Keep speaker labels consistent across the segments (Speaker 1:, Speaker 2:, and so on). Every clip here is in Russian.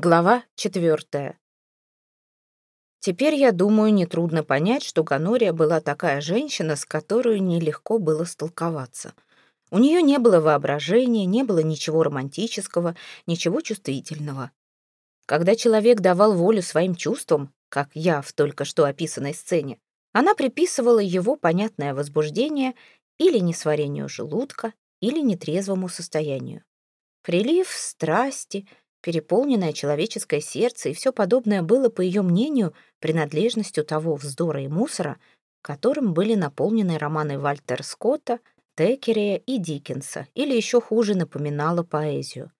Speaker 1: Глава четвертая. Теперь, я думаю, нетрудно понять, что Ганория была такая женщина, с которой нелегко было столковаться. У нее не было воображения, не было ничего романтического, ничего чувствительного. Когда человек давал волю своим чувствам, как я в только что описанной сцене, она приписывала его понятное возбуждение или несварению желудка, или нетрезвому состоянию. Прилив страсти — Переполненное человеческое сердце и все подобное было, по ее мнению, принадлежностью того вздора и мусора, которым были наполнены романы Вальтера Скотта, Текерея и Диккенса, или еще хуже напоминало поэзию.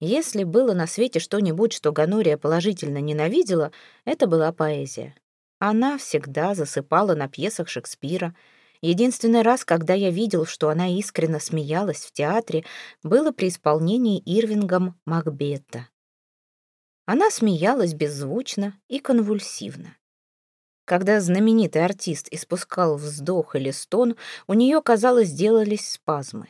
Speaker 1: Если было на свете что-нибудь, что Ганория положительно ненавидела, это была поэзия. Она всегда засыпала на пьесах Шекспира — Единственный раз, когда я видел, что она искренне смеялась в театре, было при исполнении Ирвингом Макбета. Она смеялась беззвучно и конвульсивно. Когда знаменитый артист испускал вздох или стон, у нее, казалось, сделались спазмы.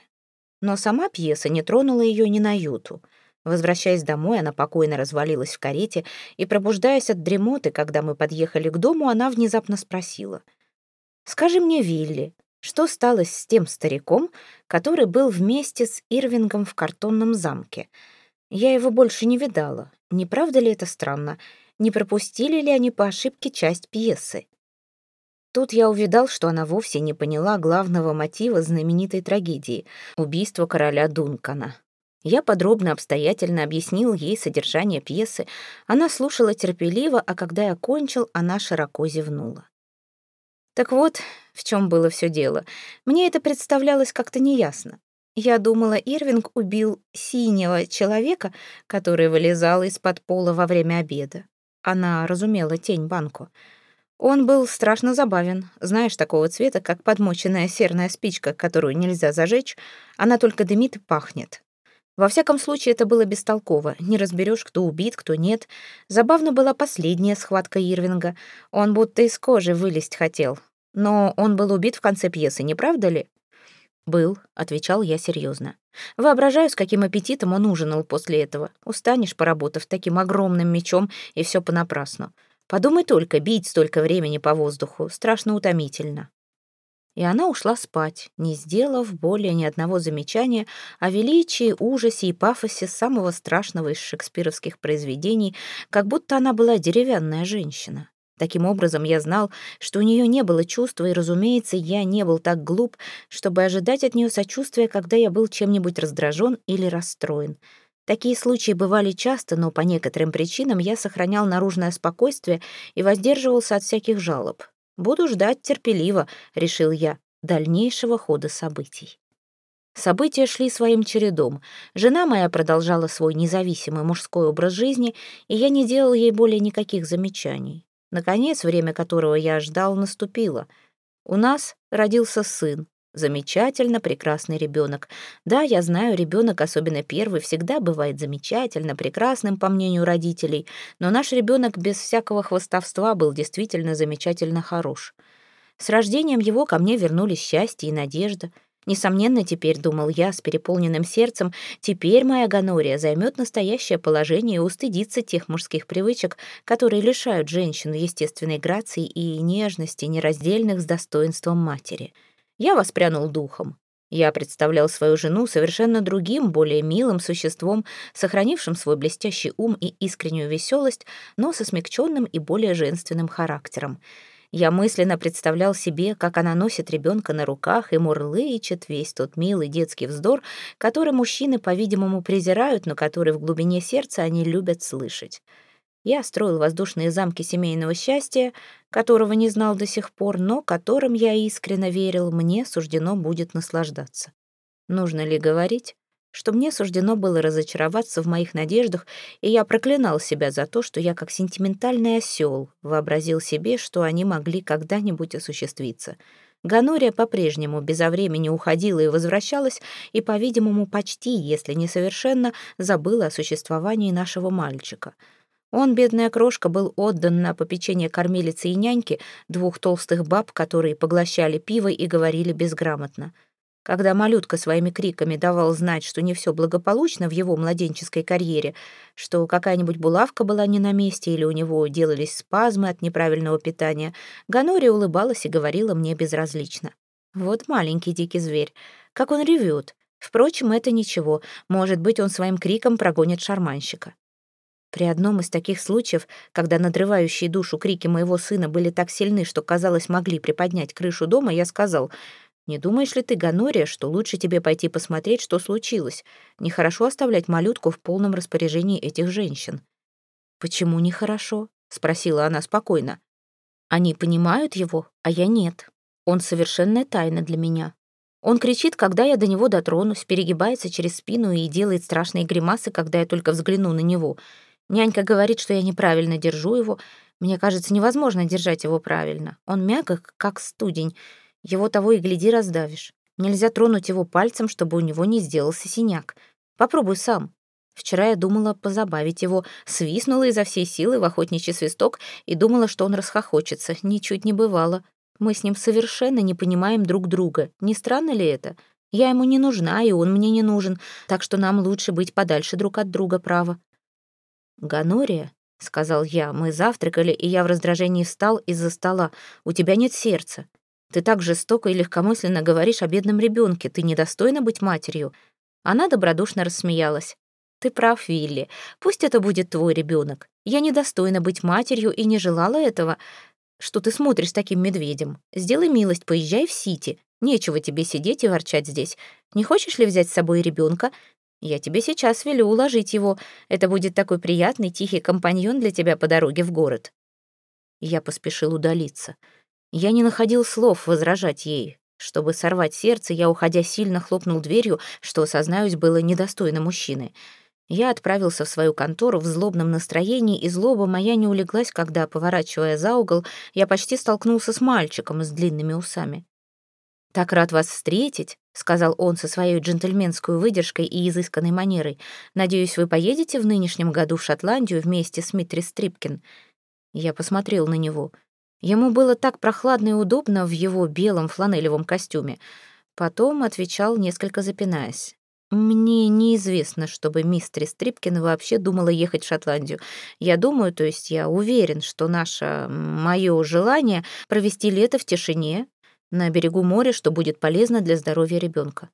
Speaker 1: Но сама пьеса не тронула ее ни на юту. Возвращаясь домой, она покойно развалилась в карете, и, пробуждаясь от дремоты, когда мы подъехали к дому, она внезапно спросила — Скажи мне, Вилли, что стало с тем стариком, который был вместе с Ирвингом в картонном замке? Я его больше не видала. Не правда ли это странно? Не пропустили ли они по ошибке часть пьесы? Тут я увидал, что она вовсе не поняла главного мотива знаменитой трагедии — убийства короля Дункана. Я подробно, обстоятельно объяснил ей содержание пьесы. Она слушала терпеливо, а когда я кончил, она широко зевнула. Так вот, в чем было все дело. Мне это представлялось как-то неясно. Я думала, Ирвинг убил синего человека, который вылезал из-под пола во время обеда. Она разумела тень банку. Он был страшно забавен. Знаешь, такого цвета, как подмоченная серная спичка, которую нельзя зажечь, она только дымит и пахнет. Во всяком случае, это было бестолково. Не разберешь, кто убит, кто нет. Забавно была последняя схватка Ирвинга. Он будто из кожи вылезть хотел. Но он был убит в конце пьесы, не правда ли? «Был», — отвечал я серьезно. «Воображаю, с каким аппетитом он ужинал после этого. Устанешь, поработав таким огромным мечом, и все понапрасну. Подумай только, бить столько времени по воздуху. Страшно утомительно» и она ушла спать, не сделав более ни одного замечания о величии, ужасе и пафосе самого страшного из шекспировских произведений, как будто она была деревянная женщина. Таким образом, я знал, что у нее не было чувства, и, разумеется, я не был так глуп, чтобы ожидать от нее сочувствия, когда я был чем-нибудь раздражен или расстроен. Такие случаи бывали часто, но по некоторым причинам я сохранял наружное спокойствие и воздерживался от всяких жалоб. Буду ждать терпеливо, решил я, дальнейшего хода событий. События шли своим чередом. Жена моя продолжала свой независимый мужской образ жизни, и я не делал ей более никаких замечаний. Наконец, время которого я ждал, наступило. У нас родился сын, Замечательно прекрасный ребенок. Да, я знаю, ребенок, особенно первый, всегда бывает замечательно прекрасным, по мнению родителей, но наш ребенок без всякого хвостовства был действительно замечательно хорош. С рождением его ко мне вернулись счастье и надежда. Несомненно, теперь, думал я, с переполненным сердцем, теперь моя гонория займет настоящее положение и устыдится тех мужских привычек, которые лишают женщину естественной грации и нежности, нераздельных с достоинством матери. Я воспрянул духом. Я представлял свою жену совершенно другим, более милым существом, сохранившим свой блестящий ум и искреннюю веселость, но со смягченным и более женственным характером. Я мысленно представлял себе, как она носит ребенка на руках и мурлычет весь тот милый детский вздор, который мужчины, по-видимому, презирают, но который в глубине сердца они любят слышать. Я строил воздушные замки семейного счастья, которого не знал до сих пор, но которым я искренне верил, мне суждено будет наслаждаться. Нужно ли говорить, что мне суждено было разочароваться в моих надеждах, и я проклинал себя за то, что я, как сентиментальный осел, вообразил себе, что они могли когда-нибудь осуществиться. Ганория по-прежнему безовременно уходила и возвращалась, и, по-видимому, почти, если не совершенно, забыла о существовании нашего мальчика — он, бедная крошка, был отдан на попечение кормилицы и няньки, двух толстых баб, которые поглощали пиво и говорили безграмотно. Когда малютка своими криками давал знать, что не все благополучно в его младенческой карьере, что какая-нибудь булавка была не на месте или у него делались спазмы от неправильного питания, Ганория улыбалась и говорила мне безразлично. «Вот маленький дикий зверь, как он ревет. Впрочем, это ничего, может быть, он своим криком прогонит шарманщика». При одном из таких случаев, когда надрывающие душу крики моего сына были так сильны, что, казалось, могли приподнять крышу дома, я сказал — не думаешь ли ты, Ганория, что лучше тебе пойти посмотреть, что случилось? Нехорошо оставлять малютку в полном распоряжении этих женщин». «Почему нехорошо?» — спросила она спокойно. «Они понимают его, а я нет. Он совершенная тайна для меня. Он кричит, когда я до него дотронусь, перегибается через спину и делает страшные гримасы, когда я только взгляну на него. Нянька говорит, что я неправильно держу его. Мне кажется, невозможно держать его правильно. Он мягок, как студень. Его того и гляди раздавишь. Нельзя тронуть его пальцем, чтобы у него не сделался синяк. Попробуй сам. Вчера я думала позабавить его, свистнула изо всей силы в охотничий свисток и думала, что он расхохочется. Ничуть не бывало. Мы с ним совершенно не понимаем друг друга. Не странно ли это? Я ему не нужна, и он мне не нужен, так что нам лучше быть подальше друг от друга, право. «Ганория», — сказал я, — «мы завтракали, и я в раздражении встал из-за стола. У тебя нет сердца. Ты так жестоко и легкомысленно говоришь о бедном ребенке. Ты недостойна быть матерью». Она добродушно рассмеялась. «Ты прав, Вилли. Пусть это будет твой ребенок. Я недостойна быть матерью и не желала этого. Что ты смотришь таким медведем? Сделай милость, поезжай в Сити. Нечего тебе сидеть и ворчать здесь. Не хочешь ли взять с собой ребенка? Я тебе сейчас велю уложить его. Это будет такой приятный, тихий компаньон для тебя по дороге в город». Я поспешил удалиться. Я не находил слов возражать ей. Чтобы сорвать сердце, я, уходя, сильно хлопнул дверью, что, сознаюсь, было недостойно мужчины. Я отправился в свою контору в злобном настроении, и злоба моя не улеглась, когда, поворачивая за угол, я почти столкнулся с мальчиком с длинными усами. «Так рад вас встретить», — сказал он со своей джентльменской выдержкой и изысканной манерой. «Надеюсь, вы поедете в нынешнем году в Шотландию вместе с Митри Стрипкин?» Я посмотрел на него — Ему было так прохладно и удобно в его белом фланелевом костюме. Потом отвечал, несколько запинаясь. «Мне неизвестно, чтобы мистер Стрипкин вообще думала ехать в Шотландию. Я думаю, то есть я уверен, что наше, мое желание провести лето в тишине на берегу моря, что будет полезно для здоровья ребенка.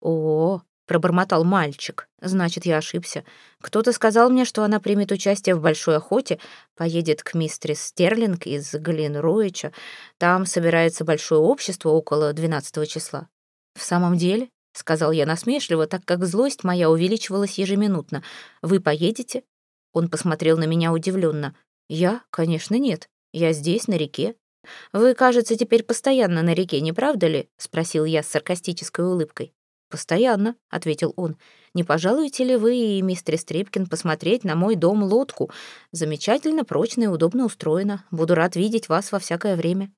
Speaker 1: «О, пробормотал мальчик. Значит, я ошибся. Кто-то сказал мне, что она примет участие в большой охоте, поедет к мистерис Стерлинг из Глинруича. Там собирается большое общество около 12 числа. В самом деле, сказал я насмешливо, так как злость моя увеличивалась ежеминутно. Вы поедете? Он посмотрел на меня удивленно. Я, конечно, нет. Я здесь, на реке. Вы, кажется, теперь постоянно на реке, не правда ли? спросил я с саркастической улыбкой. «Постоянно», — ответил он. «Не пожалуете ли вы и мистер Стрипкин посмотреть на мой дом-лодку? Замечательно, прочно и удобно устроено. Буду рад видеть вас во всякое время».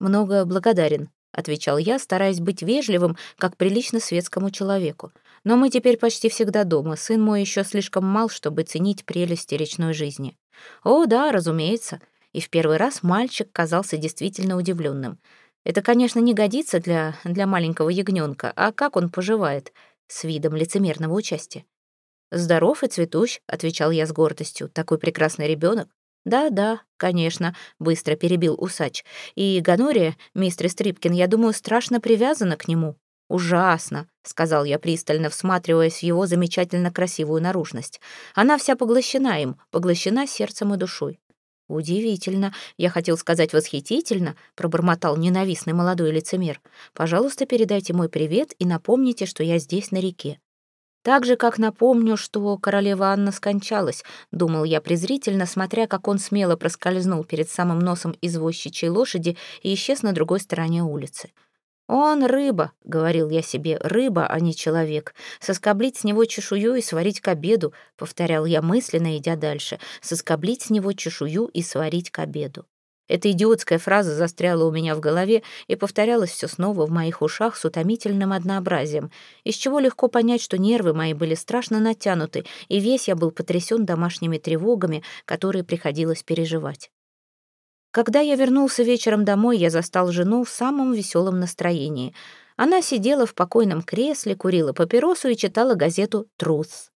Speaker 1: «Много благодарен», — отвечал я, стараясь быть вежливым, как прилично светскому человеку. «Но мы теперь почти всегда дома. Сын мой еще слишком мал, чтобы ценить прелести речной жизни». «О, да, разумеется». И в первый раз мальчик казался действительно удивленным. Это, конечно, не годится для, для маленького ягненка, а как он поживает? С видом лицемерного участия. «Здоров и цветущ», — отвечал я с гордостью. «Такой прекрасный ребенок. «Да-да, конечно», — быстро перебил усач. «И Ганория, мистер Стрипкин, я думаю, страшно привязана к нему». «Ужасно», — сказал я пристально, всматриваясь в его замечательно красивую наружность. «Она вся поглощена им, поглощена сердцем и душой. «Удивительно. Я хотел сказать восхитительно», — пробормотал ненавистный молодой лицемер. «Пожалуйста, передайте мой привет и напомните, что я здесь на реке». «Так же, как напомню, что королева Анна скончалась», — думал я презрительно, смотря, как он смело проскользнул перед самым носом извозчичьей лошади и исчез на другой стороне улицы. «Он рыба», — говорил я себе, — «рыба, а не человек. Соскоблить с него чешую и сварить к обеду», — повторял я мысленно, идя дальше. «Соскоблить с него чешую и сварить к обеду». Эта идиотская фраза застряла у меня в голове и повторялась все снова в моих ушах с утомительным однообразием, из чего легко понять, что нервы мои были страшно натянуты, и весь я был потрясен домашними тревогами, которые приходилось переживать. Когда я вернулся вечером домой, я застал жену в самом веселом настроении. Она сидела в покойном кресле, курила папиросу и читала газету «Трус».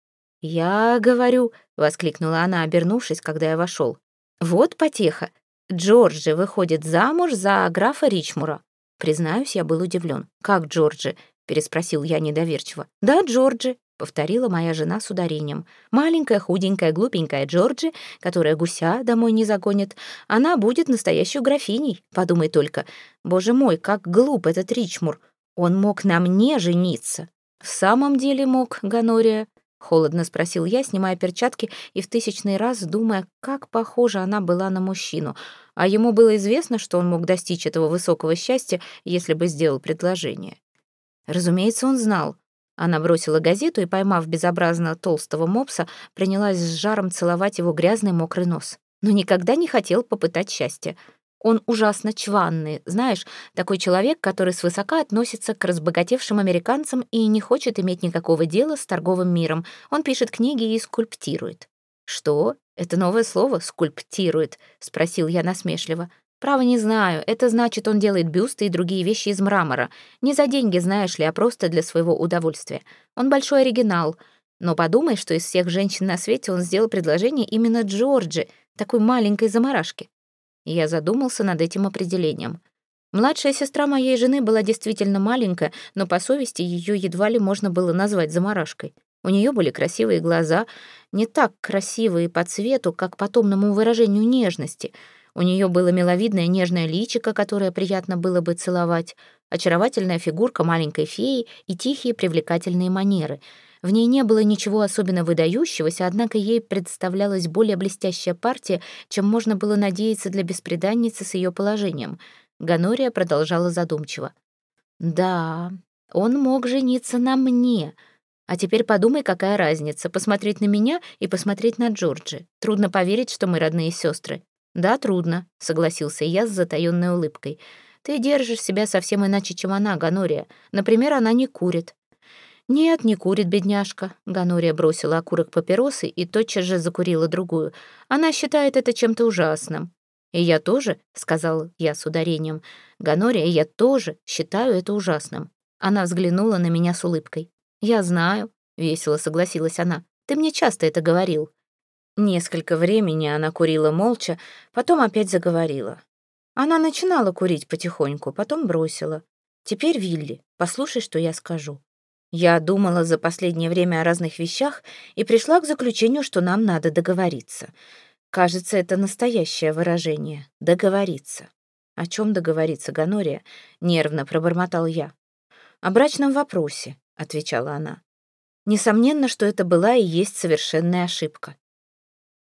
Speaker 1: «Я говорю», — воскликнула она, обернувшись, когда я вошел. «Вот потеха. Джорджи выходит замуж за графа Ричмура». Признаюсь, я был удивлен. «Как Джорджи?» — переспросил я недоверчиво. «Да, Джорджи», — повторила моя жена с ударением. «Маленькая, худенькая, глупенькая Джорджи, которая гуся домой не загонит, она будет настоящей графиней. Подумай только. Боже мой, как глуп этот Ричмур. Он мог на мне жениться». «В самом деле мог, Ганория», Холодно спросил я, снимая перчатки и в тысячный раз думая, как похожа она была на мужчину. А ему было известно, что он мог достичь этого высокого счастья, если бы сделал предложение. Разумеется, он знал. Она бросила газету и, поймав безобразно толстого мопса, принялась с жаром целовать его грязный мокрый нос. Но никогда не хотел попытать счастья. Он ужасно чванный, знаешь, такой человек, который свысока относится к разбогатевшим американцам и не хочет иметь никакого дела с торговым миром. Он пишет книги и скульптирует. «Что? Это новое слово «скульптирует»?» — спросил я насмешливо. «Право не знаю. Это значит, он делает бюсты и другие вещи из мрамора. Не за деньги, знаешь ли, а просто для своего удовольствия. Он большой оригинал. Но подумай, что из всех женщин на свете он сделал предложение именно Джорджи, такой маленькой заморашке. Я задумался над этим определением. Младшая сестра моей жены была действительно маленькая, но по совести ее едва ли можно было назвать заморашкой. У нее были красивые глаза, не так красивые по цвету, как по томному выражению нежности. У нее было миловидное нежное личико, которое приятно было бы целовать, очаровательная фигурка маленькой феи и тихие привлекательные манеры — в ней не было ничего особенно выдающегося, однако ей представлялась более блестящая партия, чем можно было надеяться для бесприданницы с ее положением. Ганория продолжала задумчиво. «Да, он мог жениться на мне. А теперь подумай, какая разница, посмотреть на меня и посмотреть на Джорджи. Трудно поверить, что мы родные сестры». «Да, трудно», — согласился я с затаённой улыбкой. «Ты держишь себя совсем иначе, чем она, Ганория. Например, она не курит. «Нет, не курит бедняжка». Ганория бросила окурок папиросы и тотчас же закурила другую. «Она считает это чем-то ужасным». «И я тоже», — сказал я с ударением. «Ганория, я тоже считаю это ужасным». Она взглянула на меня с улыбкой. «Я знаю», — весело согласилась она. «Ты мне часто это говорил». Несколько времени она курила молча, потом опять заговорила. Она начинала курить потихоньку, потом бросила. «Теперь, Вилли, послушай, что я скажу. Я думала за последнее время о разных вещах и пришла к заключению, что нам надо договориться. Кажется, это настоящее выражение — договориться. О чем договориться, Ганория? Нервно пробормотал я. О брачном вопросе, отвечала она. Несомненно, что это была и есть совершенная ошибка.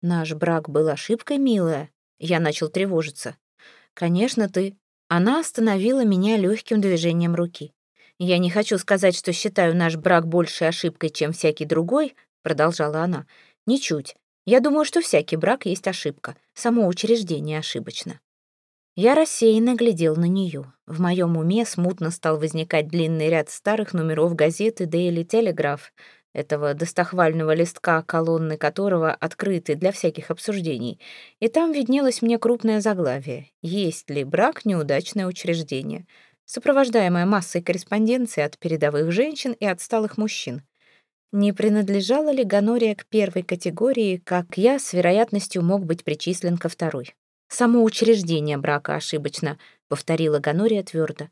Speaker 1: Наш брак был ошибкой, милая. Я начал тревожиться. Конечно, ты. Она остановила меня легким движением руки. «Я не хочу сказать, что считаю наш брак большей ошибкой, чем всякий другой», — продолжала она. «Ничуть. Я думаю, что всякий брак есть ошибка. Само учреждение ошибочно». Я рассеянно глядел на нее. В моем уме смутно стал возникать длинный ряд старых номеров газеты Daily Telegraph, этого достохвального листка, колонны которого открыты для всяких обсуждений. И там виднелось мне крупное заглавие «Есть ли брак неудачное учреждение?» сопровождаемая массой корреспонденции от передовых женщин и отсталых мужчин. Не принадлежала ли Ганория к первой категории, как я с вероятностью мог быть причислен ко второй? Само учреждение брака ошибочно, повторила Ганория твердо.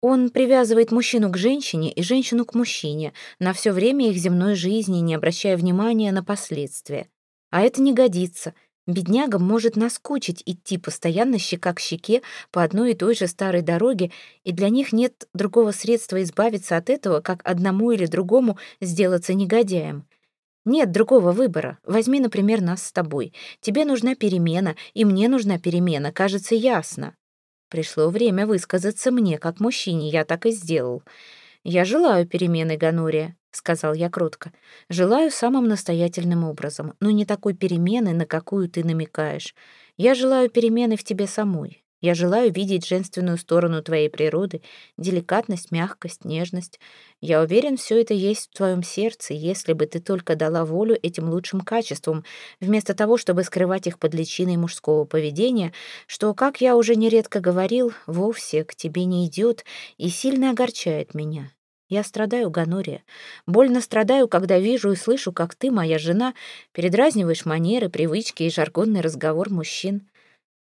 Speaker 1: Он привязывает мужчину к женщине и женщину к мужчине на все время их земной жизни, не обращая внимания на последствия. А это не годится — Беднягам может наскучить идти постоянно щека к щеке по одной и той же старой дороге, и для них нет другого средства избавиться от этого, как одному или другому сделаться негодяем. Нет другого выбора. Возьми, например, нас с тобой. Тебе нужна перемена, и мне нужна перемена, кажется, ясно. Пришло время высказаться мне, как мужчине, я так и сделал. Я желаю перемены, Ганория. — сказал я кротко. «Желаю самым настоятельным образом, но не такой перемены, на какую ты намекаешь. Я желаю перемены в тебе самой. Я желаю видеть женственную сторону твоей природы, деликатность, мягкость, нежность. Я уверен, все это есть в твоем сердце, если бы ты только дала волю этим лучшим качествам, вместо того, чтобы скрывать их под личиной мужского поведения, что, как я уже нередко говорил, вовсе к тебе не идет и сильно огорчает меня. Я страдаю, Ганория. Больно страдаю, когда вижу и слышу, как ты, моя жена, передразниваешь манеры, привычки и жаргонный разговор мужчин.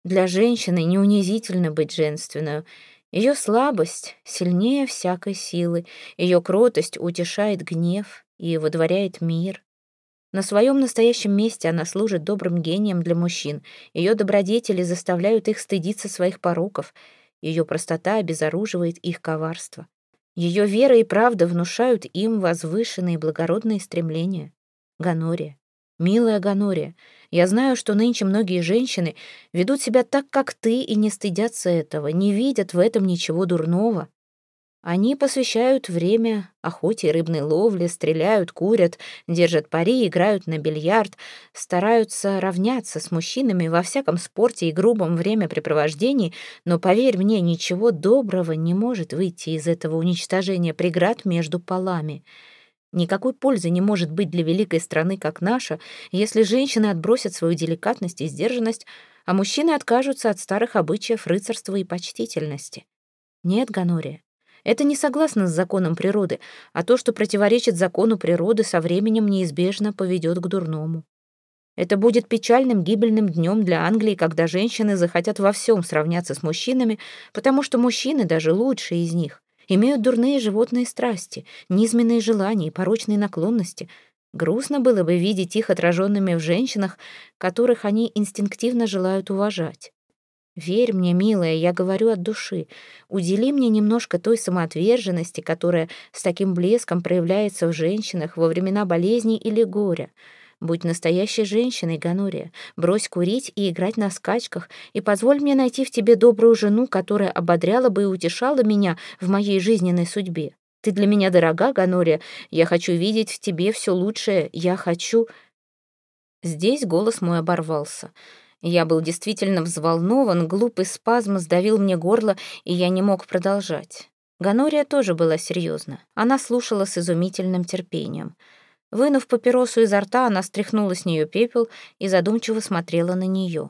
Speaker 1: Для женщины не унизительно быть женственную. Ее слабость сильнее всякой силы, ее кротость утешает гнев и водворяет мир. На своем настоящем месте она служит добрым гением для мужчин. Ее добродетели заставляют их стыдиться своих пороков. Ее простота обезоруживает их коварство. Ее вера и правда внушают им возвышенные благородные стремления. Ганория, милая Ганория, я знаю, что нынче многие женщины ведут себя так, как ты, и не стыдятся этого, не видят в этом ничего дурного. Они посвящают время охоте и рыбной ловле, стреляют, курят, держат пари, играют на бильярд, стараются равняться с мужчинами во всяком спорте и грубом времяпрепровождении, но, поверь мне, ничего доброго не может выйти из этого уничтожения преград между полами — Никакой пользы не может быть для великой страны, как наша, если женщины отбросят свою деликатность и сдержанность, а мужчины откажутся от старых обычаев рыцарства и почтительности. Нет, Ганория, это не согласно с законом природы, а то, что противоречит закону природы, со временем неизбежно поведет к дурному. Это будет печальным гибельным днем для Англии, когда женщины захотят во всем сравняться с мужчинами, потому что мужчины, даже лучшие из них, имеют дурные животные страсти, низменные желания и порочные наклонности. Грустно было бы видеть их отраженными в женщинах, которых они инстинктивно желают уважать. Верь мне, милая, я говорю от души. Удели мне немножко той самоотверженности, которая с таким блеском проявляется в женщинах во времена болезни или горя. Будь настоящей женщиной, Ганория. Брось курить и играть на скачках, и позволь мне найти в тебе добрую жену, которая ободряла бы и утешала меня в моей жизненной судьбе. Ты для меня дорога, Ганория. Я хочу видеть в тебе все лучшее. Я хочу...» Здесь голос мой оборвался. Я был действительно взволнован, глупый спазм сдавил мне горло, и я не мог продолжать. Ганория тоже была серьезна. Она слушала с изумительным терпением. Вынув папиросу изо рта, она стряхнула с нее пепел и задумчиво смотрела на нее.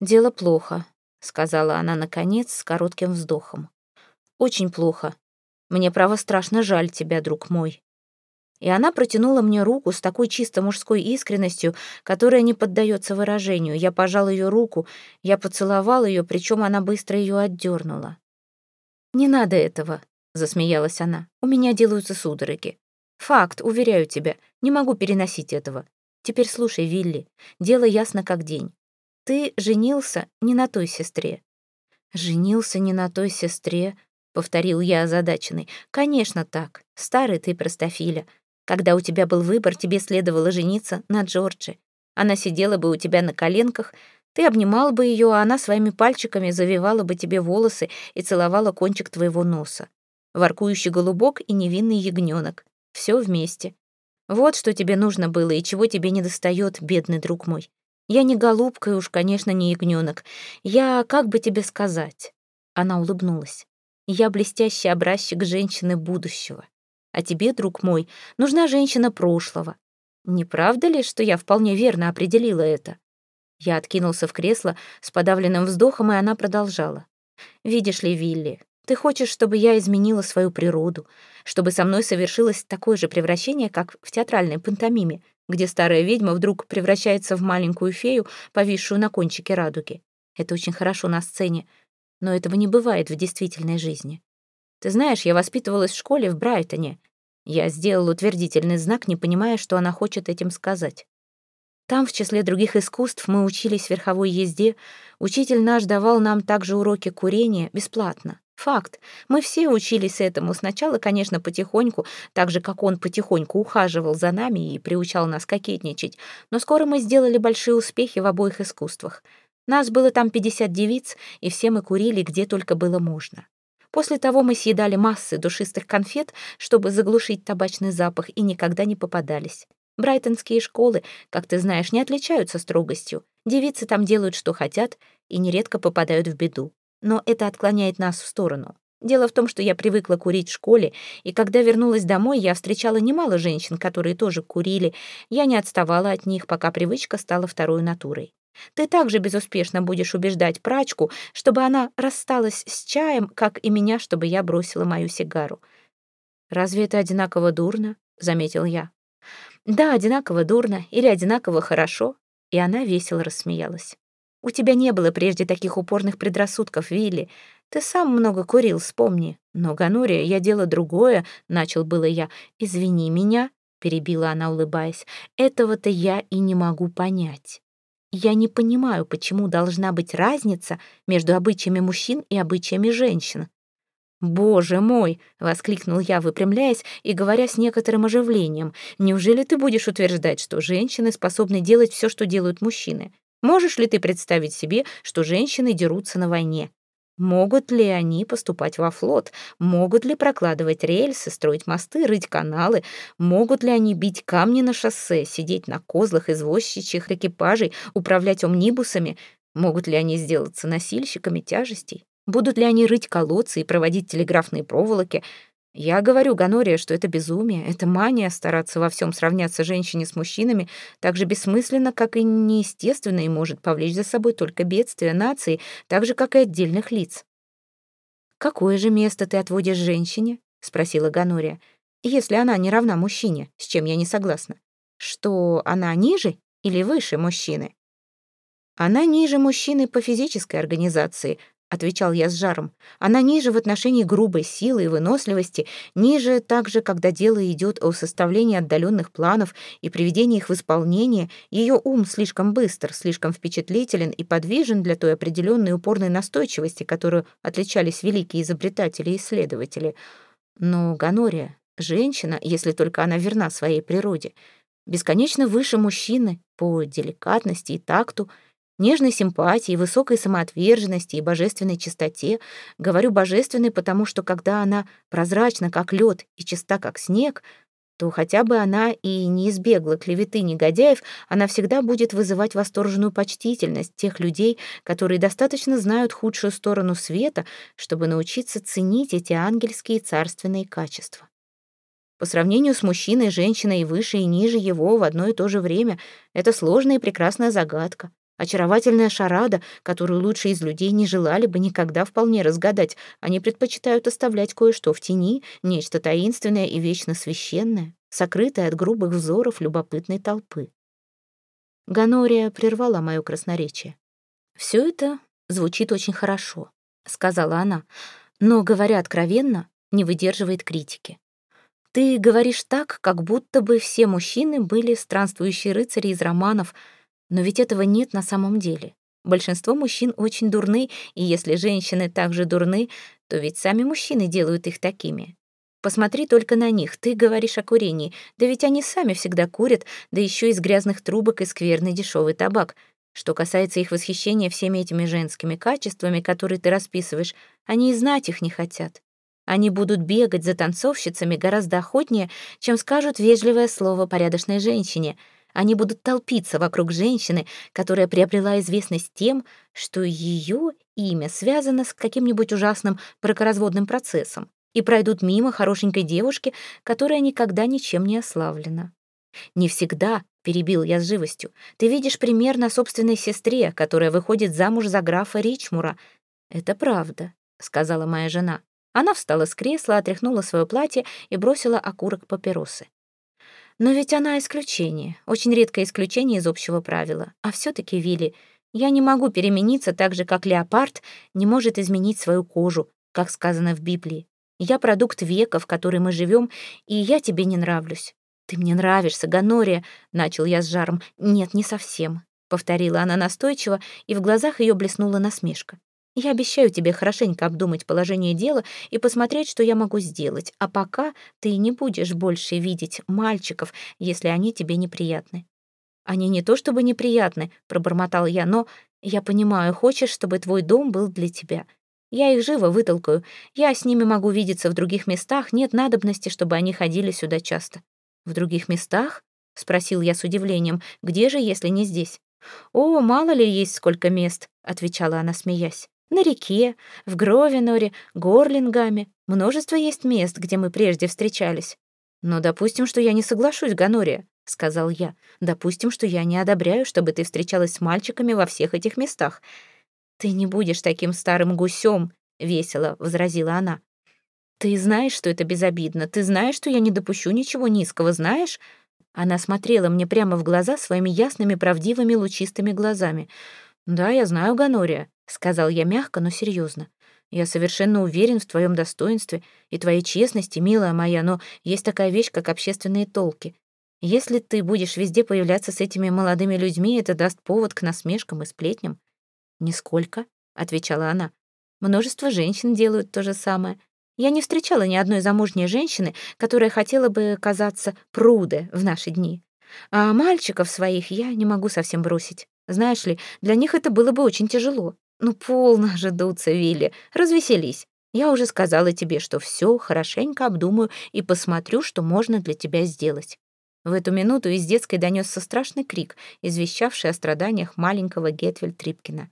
Speaker 1: «Дело плохо», — сказала она, наконец, с коротким вздохом. «Очень плохо. Мне, право, страшно жаль тебя, друг мой». И она протянула мне руку с такой чисто мужской искренностью, которая не поддается выражению. Я пожал ее руку, я поцеловал ее, причем она быстро ее отдернула. «Не надо этого», — засмеялась она. «У меня делаются судороги. Факт, уверяю тебя, не могу переносить этого. Теперь слушай, Вилли, дело ясно как день. Ты женился не на той сестре. Женился не на той сестре, повторил я озадаченный. Конечно так. Старый ты простофиля. Когда у тебя был выбор, тебе следовало жениться на Джорджи. Она сидела бы у тебя на коленках, ты обнимал бы ее, а она своими пальчиками завивала бы тебе волосы и целовала кончик твоего носа. Воркующий голубок и невинный ягненок. Все вместе. Вот что тебе нужно было и чего тебе не достает, бедный друг мой. Я не голубка и уж, конечно, не ягненок. Я, как бы тебе сказать...» Она улыбнулась. «Я блестящий образчик женщины будущего. А тебе, друг мой, нужна женщина прошлого. Не правда ли, что я вполне верно определила это?» Я откинулся в кресло с подавленным вздохом, и она продолжала. «Видишь ли, Вилли, ты хочешь, чтобы я изменила свою природу, чтобы со мной совершилось такое же превращение, как в театральной пантомиме, где старая ведьма вдруг превращается в маленькую фею, повисшую на кончике радуги. Это очень хорошо на сцене, но этого не бывает в действительной жизни. Ты знаешь, я воспитывалась в школе в Брайтоне. Я сделал утвердительный знак, не понимая, что она хочет этим сказать. Там, в числе других искусств, мы учились верховой езде. Учитель наш давал нам также уроки курения бесплатно. Факт. Мы все учились этому. Сначала, конечно, потихоньку, так же, как он потихоньку ухаживал за нами и приучал нас кокетничать. Но скоро мы сделали большие успехи в обоих искусствах. Нас было там 50 девиц, и все мы курили где только было можно. После того мы съедали массы душистых конфет, чтобы заглушить табачный запах, и никогда не попадались. Брайтонские школы, как ты знаешь, не отличаются строгостью. Девицы там делают, что хотят, и нередко попадают в беду. Но это отклоняет нас в сторону. Дело в том, что я привыкла курить в школе, и когда вернулась домой, я встречала немало женщин, которые тоже курили. Я не отставала от них, пока привычка стала второй натурой. Ты также безуспешно будешь убеждать прачку, чтобы она рассталась с чаем, как и меня, чтобы я бросила мою сигару. «Разве это одинаково дурно?» — заметил я. «Да, одинаково дурно или одинаково хорошо». И она весело рассмеялась. «У тебя не было прежде таких упорных предрассудков, Вилли. Ты сам много курил, вспомни. Но, Ганория, я дело другое», — начал было я. «Извини меня», — перебила она, улыбаясь. «Этого-то я и не могу понять». Я не понимаю, почему должна быть разница между обычаями мужчин и обычаями женщин. «Боже мой!» — воскликнул я, выпрямляясь и говоря с некоторым оживлением. «Неужели ты будешь утверждать, что женщины способны делать все, что делают мужчины? Можешь ли ты представить себе, что женщины дерутся на войне? Могут ли они поступать во флот? Могут ли прокладывать рельсы, строить мосты, рыть каналы? Могут ли они бить камни на шоссе, сидеть на козлах извозчичьих экипажей, управлять омнибусами? Могут ли они сделаться носильщиками тяжестей? Будут ли они рыть колодцы и проводить телеграфные проволоки? Я говорю, Ганория, что это безумие, это мания стараться во всем сравняться женщине с мужчинами, так же бессмысленно, как и неестественно, и может повлечь за собой только бедствие нации, так же, как и отдельных лиц. «Какое же место ты отводишь женщине?» — спросила Ганория. «Если она не равна мужчине, с чем я не согласна. Что она ниже или выше мужчины?» «Она ниже мужчины по физической организации», отвечал я с жаром. Она ниже в отношении грубой силы и выносливости, ниже также, когда дело идет о составлении отдаленных планов и приведении их в исполнение. Ее ум слишком быстр, слишком впечатлителен и подвижен для той определенной упорной настойчивости, которую отличались великие изобретатели и исследователи. Но Ганория, женщина, если только она верна своей природе, бесконечно выше мужчины по деликатности и такту, нежной симпатии, высокой самоотверженности и божественной чистоте. Говорю божественной, потому что когда она прозрачна, как лед, и чиста, как снег, то хотя бы она и не избегла клеветы негодяев, она всегда будет вызывать восторженную почтительность тех людей, которые достаточно знают худшую сторону света, чтобы научиться ценить эти ангельские царственные качества. По сравнению с мужчиной, женщиной выше и ниже его в одно и то же время — это сложная и прекрасная загадка. Очаровательная шарада, которую лучше из людей не желали бы никогда вполне разгадать. Они предпочитают оставлять кое-что в тени, нечто таинственное и вечно священное, сокрытое от грубых взоров любопытной толпы. Ганория прервала мое красноречие. «Все это звучит очень хорошо», — сказала она, «но, говоря откровенно, не выдерживает критики. Ты говоришь так, как будто бы все мужчины были странствующие рыцари из романов — но ведь этого нет на самом деле. Большинство мужчин очень дурны, и если женщины также дурны, то ведь сами мужчины делают их такими. Посмотри только на них, ты говоришь о курении, да ведь они сами всегда курят, да еще из грязных трубок и скверный дешевый табак. Что касается их восхищения всеми этими женскими качествами, которые ты расписываешь, они и знать их не хотят. Они будут бегать за танцовщицами гораздо охотнее, чем скажут вежливое слово порядочной женщине — они будут толпиться вокруг женщины, которая приобрела известность тем, что ее имя связано с каким-нибудь ужасным бракоразводным процессом, и пройдут мимо хорошенькой девушки, которая никогда ничем не ославлена. «Не всегда», — перебил я с живостью, «ты видишь пример на собственной сестре, которая выходит замуж за графа Ричмура». «Это правда», — сказала моя жена. Она встала с кресла, отряхнула свое платье и бросила окурок папиросы. Но ведь она исключение, очень редкое исключение из общего правила. А все таки Вилли, я не могу перемениться так же, как леопард не может изменить свою кожу, как сказано в Библии. Я продукт века, в который мы живем, и я тебе не нравлюсь. Ты мне нравишься, Ганория, начал я с жаром. Нет, не совсем, повторила она настойчиво, и в глазах ее блеснула насмешка. Я обещаю тебе хорошенько обдумать положение дела и посмотреть, что я могу сделать, а пока ты не будешь больше видеть мальчиков, если они тебе неприятны». «Они не то чтобы неприятны», — пробормотал я, «но я понимаю, хочешь, чтобы твой дом был для тебя. Я их живо вытолкаю. Я с ними могу видеться в других местах, нет надобности, чтобы они ходили сюда часто». «В других местах?» — спросил я с удивлением. «Где же, если не здесь?» «О, мало ли есть сколько мест», — отвечала она, смеясь. «На реке, в Гровеноре, Горлингаме. Множество есть мест, где мы прежде встречались». «Но допустим, что я не соглашусь, Ганория», — сказал я. «Допустим, что я не одобряю, чтобы ты встречалась с мальчиками во всех этих местах». «Ты не будешь таким старым гусем», — весело возразила она. «Ты знаешь, что это безобидно. Ты знаешь, что я не допущу ничего низкого, знаешь?» Она смотрела мне прямо в глаза своими ясными, правдивыми, лучистыми глазами. «Да, я знаю, Ганория», — сказал я мягко, но серьезно. «Я совершенно уверен в твоем достоинстве и твоей честности, милая моя, но есть такая вещь, как общественные толки. Если ты будешь везде появляться с этими молодыми людьми, это даст повод к насмешкам и сплетням». «Нисколько», — отвечала она. «Множество женщин делают то же самое. Я не встречала ни одной замужней женщины, которая хотела бы казаться пруде в наши дни. А мальчиков своих я не могу совсем бросить. Знаешь ли, для них это было бы очень тяжело. Ну, полно же дуться, Вилли, развеселись. Я уже сказала тебе, что все хорошенько обдумаю и посмотрю, что можно для тебя сделать. В эту минуту из детской донесся страшный крик, извещавший о страданиях маленького Гетвель Трипкина.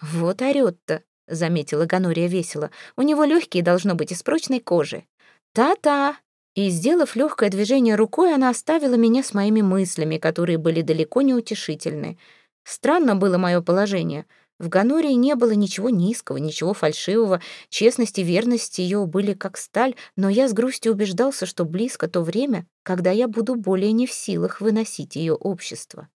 Speaker 1: «Вот орёт-то!» — заметила Ганория весело. «У него легкие должно быть из прочной кожи». «Та-та!» И, сделав легкое движение рукой, она оставила меня с моими мыслями, которые были далеко не утешительны. Странно было мое положение. В Ганории не было ничего низкого, ничего фальшивого. Честность и верность ее были как сталь, но я с грустью убеждался, что близко то время, когда я буду более не в силах выносить ее общество.